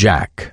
Jack.